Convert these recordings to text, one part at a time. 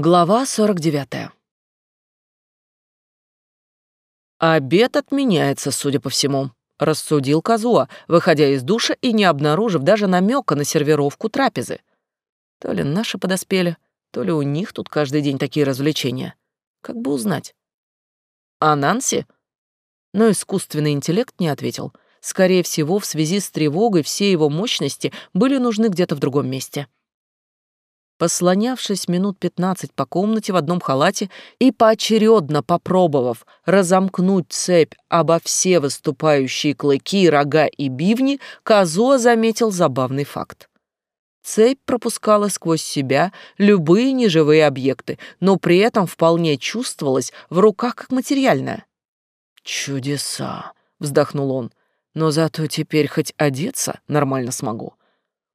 Глава 49. «Обед отменяется, судя по всему», — рассудил Казуа, выходя из душа и не обнаружив даже намека на сервировку трапезы. То ли наши подоспели, то ли у них тут каждый день такие развлечения. Как бы узнать. «А Нанси?» Но искусственный интеллект не ответил. Скорее всего, в связи с тревогой все его мощности были нужны где-то в другом месте. — Послонявшись минут пятнадцать по комнате в одном халате и поочередно попробовав разомкнуть цепь обо все выступающие клыки, рога и бивни, Казуа заметил забавный факт. Цепь пропускала сквозь себя любые неживые объекты, но при этом вполне чувствовалась в руках как материальная. «Чудеса!» — вздохнул он. «Но зато теперь хоть одеться нормально смогу».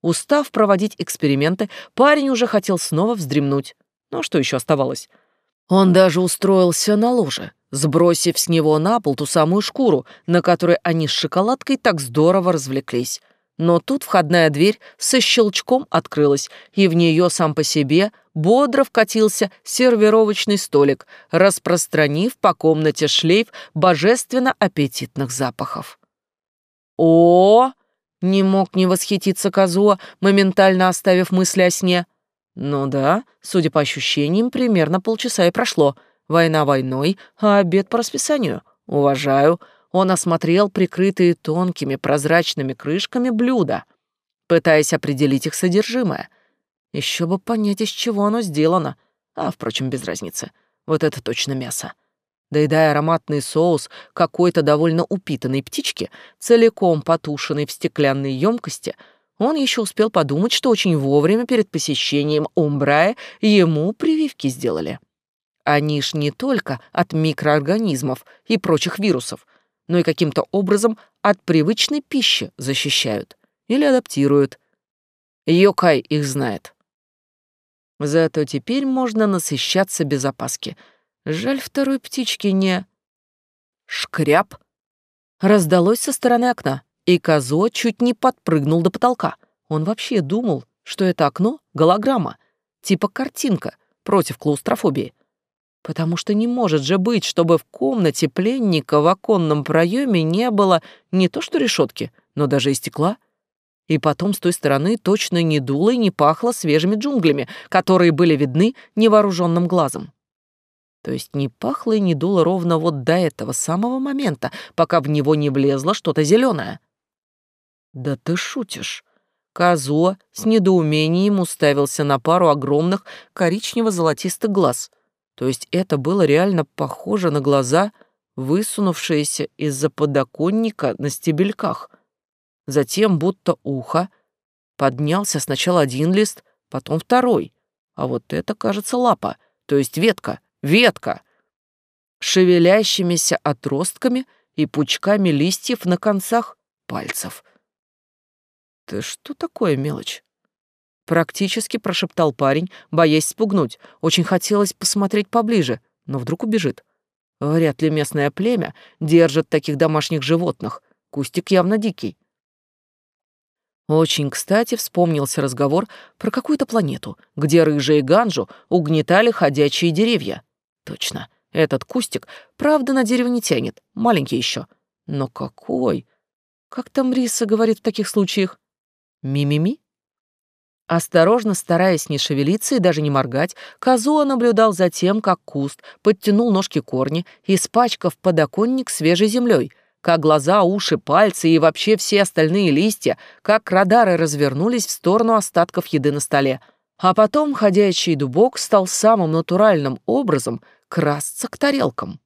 Устав проводить эксперименты, парень уже хотел снова вздремнуть. Но что еще оставалось? Он даже устроился на ложе, сбросив с него на пол ту самую шкуру, на которой они с шоколадкой так здорово развлеклись. Но тут входная дверь со щелчком открылась, и в нее сам по себе бодро вкатился сервировочный столик, распространив по комнате шлейф божественно аппетитных запахов. «О!» не мог не восхититься Казуа, моментально оставив мысли о сне. Ну да, судя по ощущениям, примерно полчаса и прошло. Война войной, а обед по расписанию. Уважаю. Он осмотрел прикрытые тонкими прозрачными крышками блюда, пытаясь определить их содержимое. Еще бы понять, из чего оно сделано. А, впрочем, без разницы. Вот это точно мясо доедая ароматный соус какой-то довольно упитанной птички, целиком потушенной в стеклянной емкости, он еще успел подумать, что очень вовремя перед посещением Умбрая ему прививки сделали. Они ж не только от микроорганизмов и прочих вирусов, но и каким-то образом от привычной пищи защищают или адаптируют. Йокай их знает. Зато теперь можно насыщаться без опаски — Жаль, второй птички не... Шкряб! Раздалось со стороны окна, и Козо чуть не подпрыгнул до потолка. Он вообще думал, что это окно — голограмма, типа картинка против клаустрофобии. Потому что не может же быть, чтобы в комнате пленника в оконном проеме не было не то что решетки, но даже и стекла. И потом с той стороны точно не дуло и не пахло свежими джунглями, которые были видны невооруженным глазом. То есть не пахло и не дуло ровно вот до этого самого момента, пока в него не влезло что-то зеленое. «Да ты шутишь!» Казуа с недоумением уставился на пару огромных коричнево-золотистых глаз. То есть это было реально похоже на глаза, высунувшиеся из-за подоконника на стебельках. Затем будто ухо. Поднялся сначала один лист, потом второй. А вот это, кажется, лапа, то есть ветка, ветка, шевелящимися отростками и пучками листьев на концах пальцев. «Ты что такое мелочь?» Практически прошептал парень, боясь спугнуть. Очень хотелось посмотреть поближе, но вдруг убежит. Вряд ли местное племя держит таких домашних животных. Кустик явно дикий. Очень кстати вспомнился разговор про какую-то планету, где рыжие ганжу угнетали ходячие деревья. Точно, этот кустик, правда, на дерево не тянет, маленький еще. Но какой? Как там Риса говорит в таких случаях? Мимими? -ми -ми? Осторожно, стараясь не шевелиться и даже не моргать, Казуа наблюдал за тем, как куст подтянул ножки корни, испачкав подоконник свежей землей, как глаза, уши, пальцы и вообще все остальные листья, как радары развернулись в сторону остатков еды на столе — а потом ходячий дубок стал самым натуральным образом красться к тарелкам.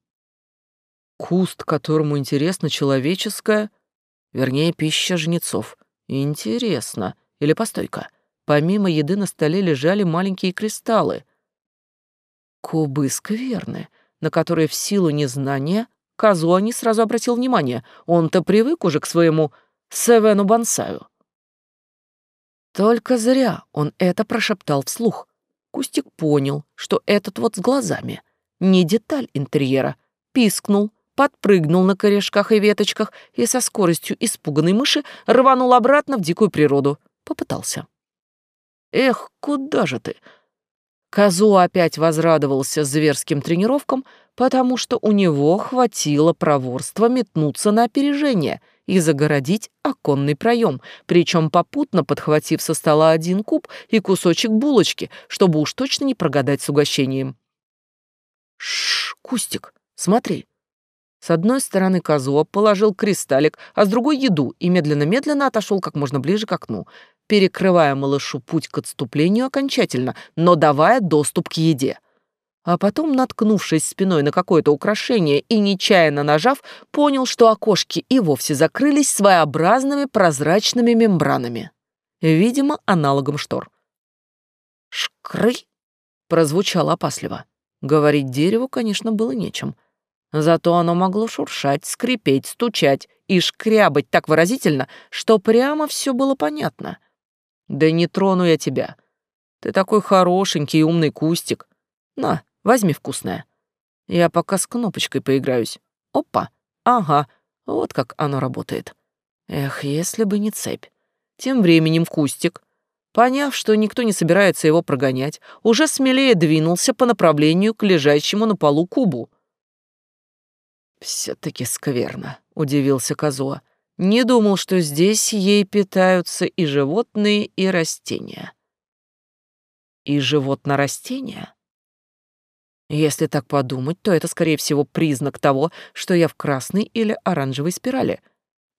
Куст, которому интересно человеческое, вернее, пища жнецов. Интересно. Или постойка. Помимо еды на столе лежали маленькие кристаллы. Кубы скверны, на которые в силу незнания Казуани сразу обратил внимание. Он-то привык уже к своему Севену Бонсаю. Только зря он это прошептал вслух. Кустик понял, что этот вот с глазами не деталь интерьера. Пискнул, подпрыгнул на корешках и веточках и со скоростью испуганной мыши рванул обратно в дикую природу. Попытался. «Эх, куда же ты?» Казу опять возрадовался зверским тренировкам, потому что у него хватило проворства метнуться на опережение — и загородить оконный проем, причем попутно подхватив со стола один куб и кусочек булочки, чтобы уж точно не прогадать с угощением. Шш, Кустик, смотри. С одной стороны Казуа положил кристаллик, а с другой еду и медленно-медленно отошел как можно ближе к окну, перекрывая малышу путь к отступлению окончательно, но давая доступ к еде а потом, наткнувшись спиной на какое-то украшение и нечаянно нажав, понял, что окошки и вовсе закрылись своеобразными прозрачными мембранами. Видимо, аналогом штор. «Шкры!» — прозвучало опасливо. Говорить дереву, конечно, было нечем. Зато оно могло шуршать, скрипеть, стучать и шкрябать так выразительно, что прямо все было понятно. «Да не трону я тебя. Ты такой хорошенький и умный кустик. На, Возьми вкусное. Я пока с кнопочкой поиграюсь. Опа! Ага, вот как оно работает. Эх, если бы не цепь. Тем временем Кустик, поняв, что никто не собирается его прогонять, уже смелее двинулся по направлению к лежащему на полу кубу. все таки скверно», — удивился Козуа. «Не думал, что здесь ей питаются и животные, и растения». «И животно-растения?» Если так подумать, то это, скорее всего, признак того, что я в красной или оранжевой спирали.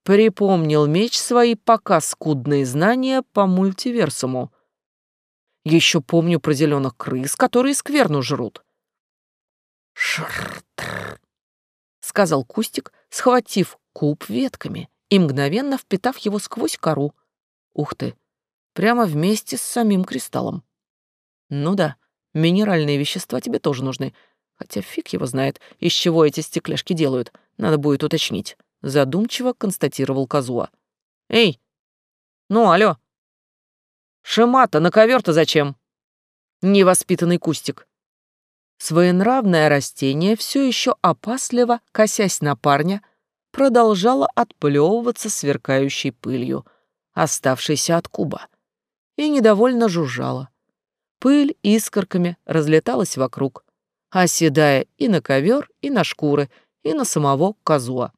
Припомнил меч свои пока скудные знания по мультиверсуму. Еще помню про зеленых крыс, которые скверну жрут. Шртр, сказал Кустик, схватив куб ветками и мгновенно впитав его сквозь кору. Ух ты, прямо вместе с самим кристаллом. Ну да, — Минеральные вещества тебе тоже нужны. Хотя фиг его знает, из чего эти стекляшки делают. Надо будет уточнить. Задумчиво констатировал Казуа. Эй! Ну, алё, Шимата, на ковер-то зачем? Невоспитанный кустик. Своенравное растение, все еще опасливо, косясь на парня, продолжало отплевываться сверкающей пылью, оставшейся от куба, и недовольно жужжало. Пыль искорками разлеталась вокруг, оседая и на ковер, и на шкуры, и на самого козуа.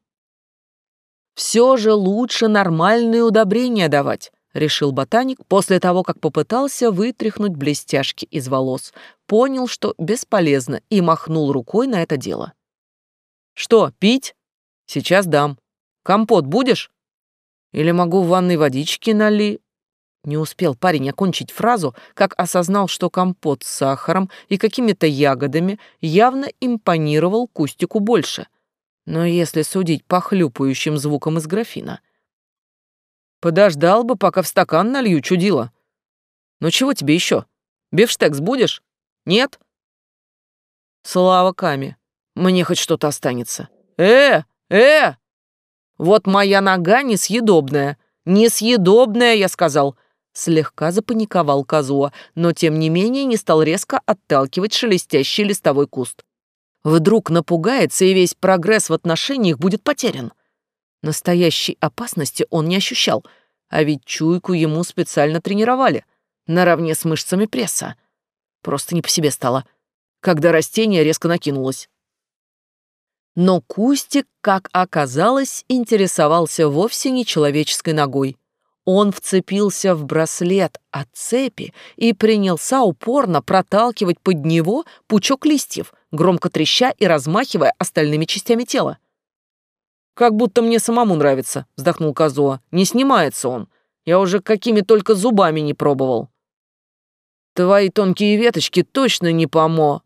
«Все же лучше нормальные удобрения давать», — решил ботаник после того, как попытался вытряхнуть блестяшки из волос. Понял, что бесполезно, и махнул рукой на это дело. «Что, пить? Сейчас дам. Компот будешь? Или могу в ванной водички нали?» Не успел парень окончить фразу, как осознал, что компот с сахаром и какими-то ягодами явно импонировал Кустику больше. Но если судить по хлюпающим звукам из графина. Подождал бы, пока в стакан налью чудило. Ну чего тебе еще? Бифштекс будешь? Нет? Слава Ками, мне хоть что-то останется. Э, э! Вот моя нога несъедобная. Несъедобная, я сказал. Слегка запаниковал Казуа, но тем не менее не стал резко отталкивать шелестящий листовой куст. Вдруг напугается, и весь прогресс в отношениях будет потерян. Настоящей опасности он не ощущал, а ведь чуйку ему специально тренировали, наравне с мышцами пресса. Просто не по себе стало, когда растение резко накинулось. Но Кустик, как оказалось, интересовался вовсе не человеческой ногой. Он вцепился в браслет от цепи и принялся упорно проталкивать под него пучок листьев, громко треща и размахивая остальными частями тела. «Как будто мне самому нравится», — вздохнул Казуа. «Не снимается он. Я уже какими только зубами не пробовал». «Твои тонкие веточки точно не помо...»